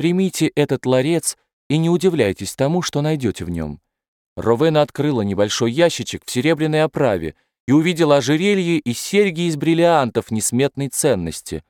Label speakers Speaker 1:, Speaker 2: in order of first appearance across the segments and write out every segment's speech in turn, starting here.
Speaker 1: Примите этот ларец и не удивляйтесь тому, что найдете в нем». Ровена открыла небольшой ящичек в серебряной оправе и увидела ожерелье и серьги из бриллиантов несметной ценности.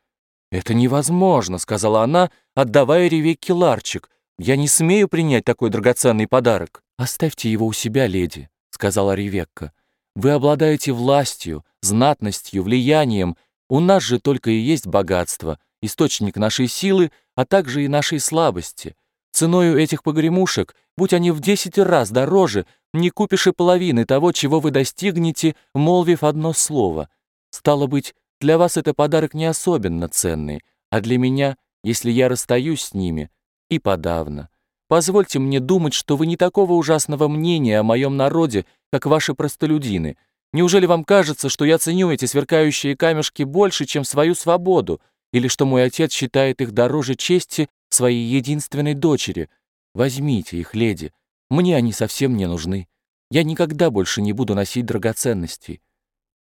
Speaker 1: «Это невозможно», — сказала она, отдавая Ревекке ларчик. «Я не смею принять такой драгоценный подарок». «Оставьте его у себя, леди», — сказала Ревекка. «Вы обладаете властью, знатностью, влиянием. У нас же только и есть богатство, источник нашей силы, а также и нашей слабости. Ценою этих погремушек, будь они в десять раз дороже, не купишь и половины того, чего вы достигнете, молвив одно слово. Стало быть, для вас это подарок не особенно ценный, а для меня, если я расстаюсь с ними, и подавно. Позвольте мне думать, что вы не такого ужасного мнения о моем народе, как ваши простолюдины. Неужели вам кажется, что я ценю эти сверкающие камешки больше, чем свою свободу, или что мой отец считает их дороже чести своей единственной дочери. Возьмите их, леди. Мне они совсем не нужны. Я никогда больше не буду носить драгоценностей».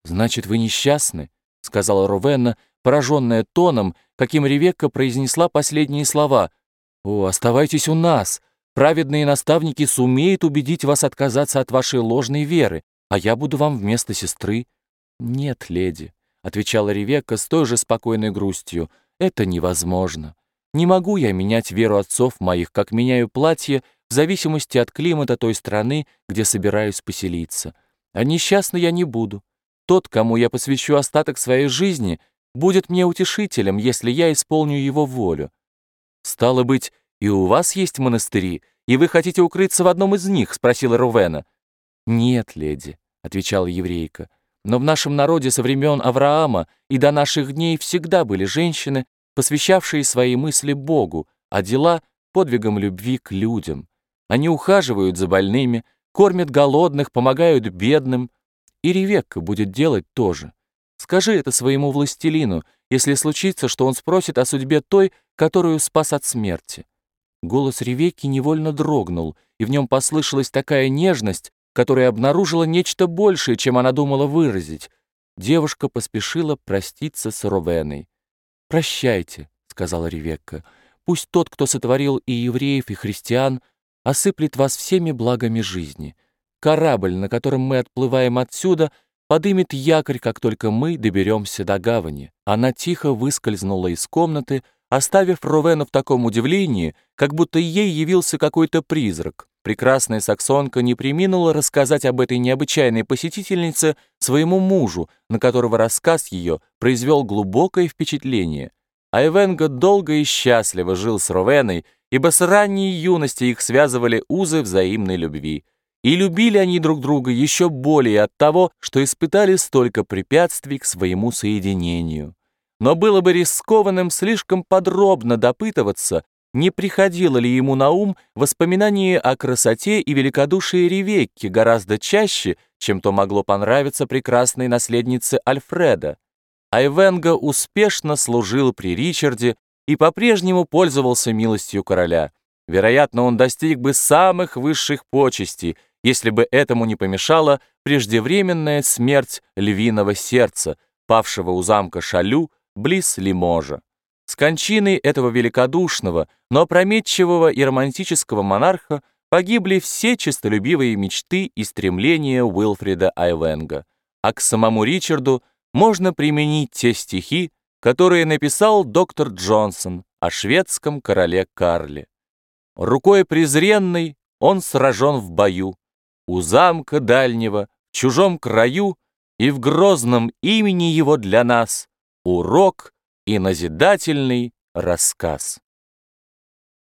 Speaker 1: «Значит, вы несчастны?» — сказала Ровенна, пораженная тоном, каким Ревекка произнесла последние слова. «О, оставайтесь у нас. Праведные наставники сумеют убедить вас отказаться от вашей ложной веры, а я буду вам вместо сестры». «Нет, леди», — отвечала Ревекка с той же спокойной грустью, — «это невозможно. Не могу я менять веру отцов моих, как меняю платье в зависимости от климата той страны, где собираюсь поселиться. А несчастный я не буду. Тот, кому я посвящу остаток своей жизни, будет мне утешителем, если я исполню его волю. Стало быть, и у вас есть монастыри, и вы хотите укрыться в одном из них?» — спросила Рувена. «Нет, леди», — отвечала еврейка, «но в нашем народе со времен Авраама и до наших дней всегда были женщины, посвящавшие свои мысли Богу, а дела — подвигом любви к людям. Они ухаживают за больными, кормят голодных, помогают бедным. И Ревекка будет делать то же. Скажи это своему властелину, если случится, что он спросит о судьбе той, которую спас от смерти. Голос Ревекки невольно дрогнул, и в нем послышалась такая нежность, которая обнаружила нечто большее, чем она думала выразить. Девушка поспешила проститься с Ровеной. «Прощайте», — сказала Ревекка. «Пусть тот, кто сотворил и евреев, и христиан, осыплет вас всеми благами жизни. Корабль, на котором мы отплываем отсюда, подымет якорь, как только мы доберемся до гавани». Она тихо выскользнула из комнаты, оставив Ровену в таком удивлении, как будто ей явился какой-то призрак. Прекрасная саксонка не приминула рассказать об этой необычайной посетительнице своему мужу, на которого рассказ ее произвел глубокое впечатление. Айвенго долго и счастливо жил с Ровеной, ибо с ранней юности их связывали узы взаимной любви. И любили они друг друга еще более от того, что испытали столько препятствий к своему соединению. Но было бы рискованным слишком подробно допытываться, не приходило ли ему на ум воспоминание о красоте и великодушии Ревекки гораздо чаще, чем то могло понравиться прекрасной наследнице Альфреда. Айвенго успешно служил при Ричарде и по-прежнему пользовался милостью короля. Вероятно, он достиг бы самых высших почестей, если бы этому не помешала преждевременная смерть львиного сердца, павшего у замка Шалю близ Лиможа. С кончиной этого великодушного, но опрометчивого и романтического монарха погибли все честолюбивые мечты и стремления Уилфрида Айвенга, а к самому Ричарду можно применить те стихи, которые написал доктор Джонсон о шведском короле Карле. Рукой презренной он сражен в бою, у замка дальнего, в чужом краю, и в грозном имени его для нас урок и назидательный рассказ.